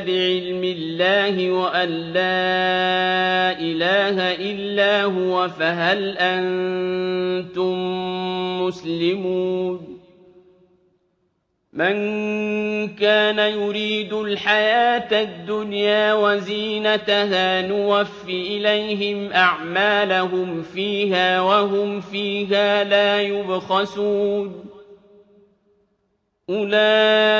بِعِلْمِ اللَّهِ وَأَن لَّا إِلَٰهَ إِلَّا هُوَ فَهَلْ أَنتُم مُّسْلِمُونَ؟ مَن كَانَ يُرِيدُ الْحَيَاةَ الدُّنْيَا وَزِينَتَهَا نُوَفِّ إِلَيْهِمْ أَعْمَالَهُمْ فِيهَا وَهُمْ فِيهَا لَا يُبْخَسُونَ. أُولَٰئِكَ